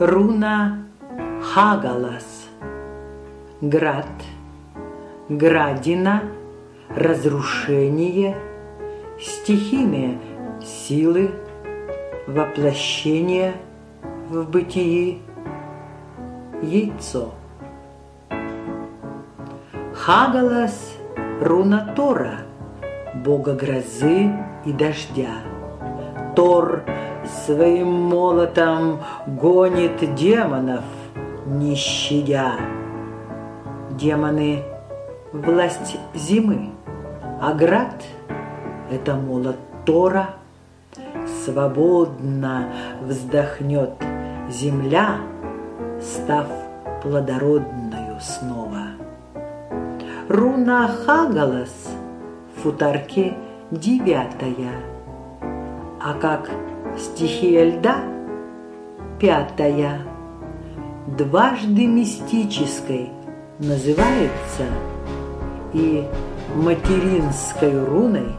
Руна Хагалас. Град. Градина. Разрушение. Стихийные силы. Воплощение в бытии. Яйцо. Хагалас – руна Тора, бога грозы и дождя. Тор своим молотом гонит демонов, не щадя. Демоны – власть зимы, а град – это молот Тора. Свободно вздохнет земля, став плодородною снова. Руна Хагалас в футарке девятая, а как стихия льда пятая, дважды мистической называется и материнской руной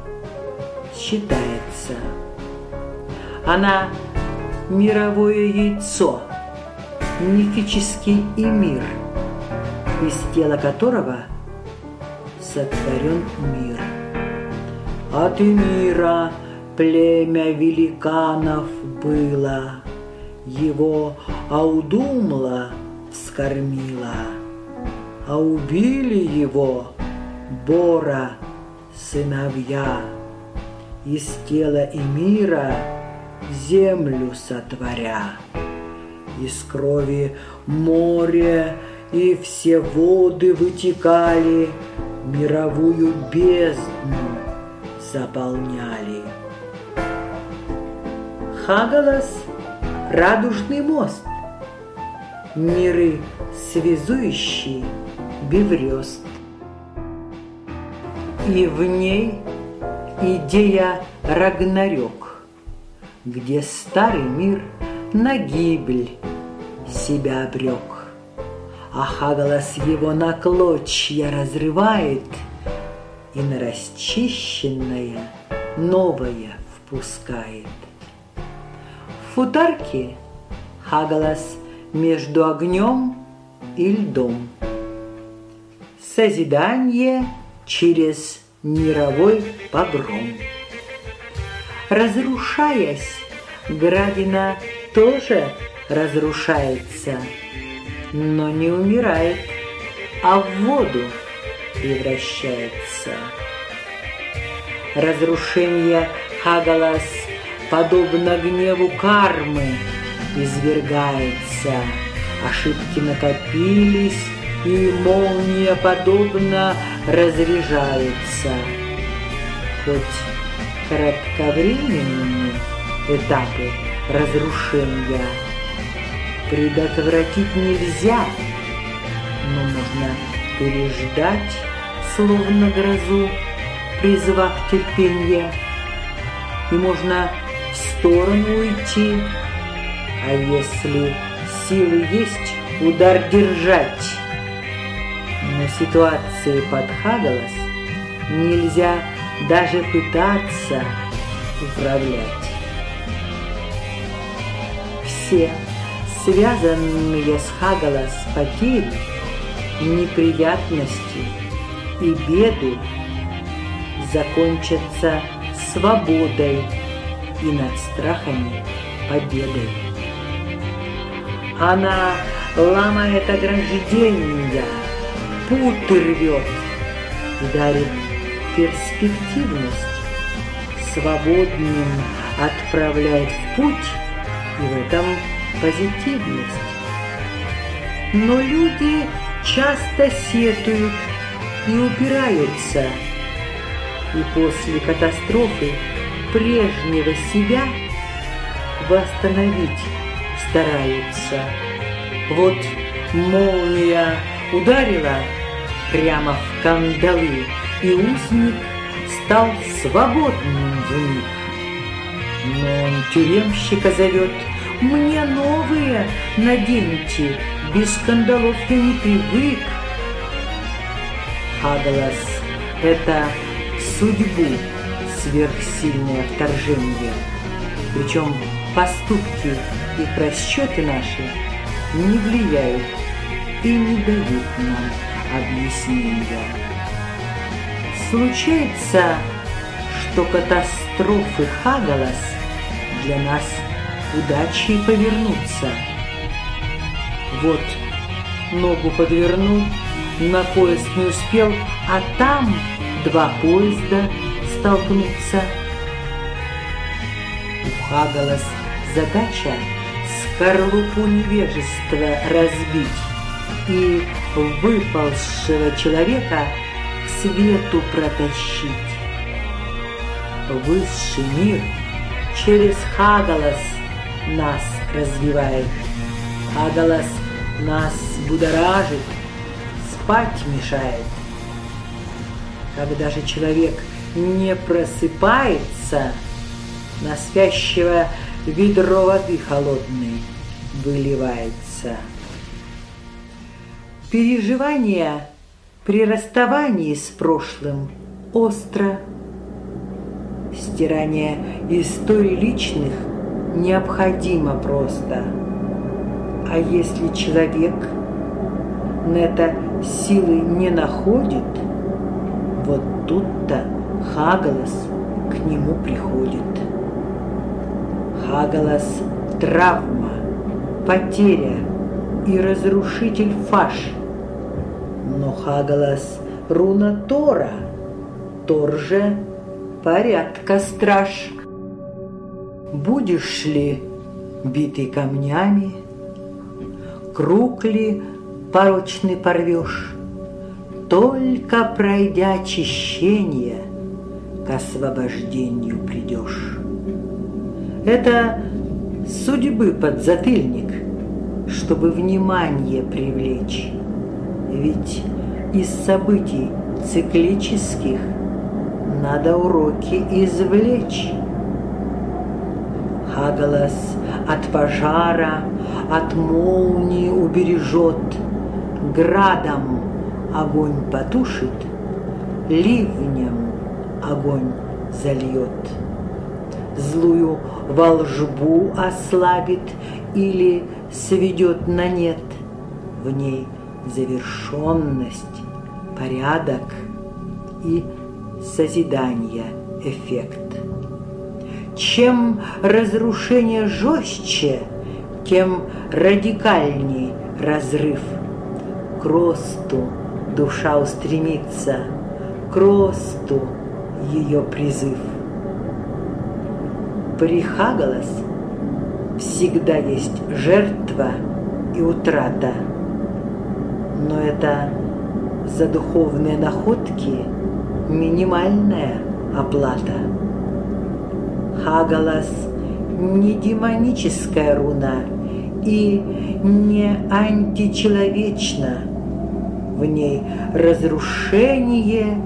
считается. Она мировое яйцо, мифический и из тела которого – сотворен мир. От мира племя великанов было, Его Аудумла вскормила, А убили его Бора сыновья, Из тела и мира землю сотворя. Из крови море и все воды вытекали, мировую бездну заполняли. Хагалас — радужный мост, миры связующий биврёст. И в ней идея Рагнарёк, где старый мир на гибель себя обрек а Хагалас его на клочья разрывает и на расчищенное новое впускает. В футарке Хагалас между огнем и льдом. Созидание через мировой погром. Разрушаясь, Градина тоже разрушается – но не умирает, а в воду превращается. Разрушение Хагалас, подобно гневу кармы, извергается. Ошибки накопились, и молния подобно разряжается. Хоть кратковременные этапы разрушения – предотвратить нельзя, но можно переждать, словно грозу, призвав терпение. И можно в сторону уйти, а если силы есть, удар держать. Но ситуации подхадалась, нельзя даже пытаться управлять. Все связанные с Хагалас потери, неприятности и беды закончатся свободой и над страхами победой. Она ломает ограждения, путь рвет и дарит перспективность, свободным отправляет в путь и в этом позитивность. Но люди часто сетуют и упираются, и после катастрофы прежнего себя восстановить стараются. Вот молния ударила прямо в кандалы, и узник стал свободным в них. Но он тюремщика зовет – мне новые наденьте, без скандалов я не привык. Аглас — это судьбу сверхсильное вторжение. Причем поступки и расчеты наши не влияют и не дают нам объяснения. Случается, что катастрофы Хагалас для нас удачей повернутся. Вот ногу подвернул, на поезд не успел, а там два поезда столкнутся. У Хагалас задача скорлупу невежества разбить и выползшего человека к свету протащить. Высший мир через Хагалас нас развивает. Хагалас нас будоражит, спать мешает. Когда же человек не просыпается, на спящего ведро воды холодной выливается. Переживания при расставании с прошлым остро. Стирание историй личных необходимо просто. А если человек на это силы не находит, вот тут-то Хагалас к нему приходит. Хагалас – травма, потеря и разрушитель фаш. Но Хагалас – руна Тора, Тор же – порядка страж. Будешь ли битый камнями, Круг ли порочный порвешь, Только пройдя очищение К освобождению придешь. Это судьбы подзатыльник, чтобы внимание привлечь. Ведь из событий циклических надо уроки извлечь. Хагалас от пожара, от молнии убережет, Градом огонь потушит, ливнем огонь зальет злую волжбу ослабит или сведет на нет. В ней завершенность, порядок и созидание эффект. Чем разрушение жестче, тем радикальней разрыв. К росту душа устремится, к росту ее призыв прихагалась, всегда есть жертва и утрата. Но это за духовные находки минимальная оплата. Хагалас не демоническая руна и не античеловечна. В ней разрушение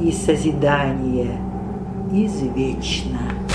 и созидание извечно.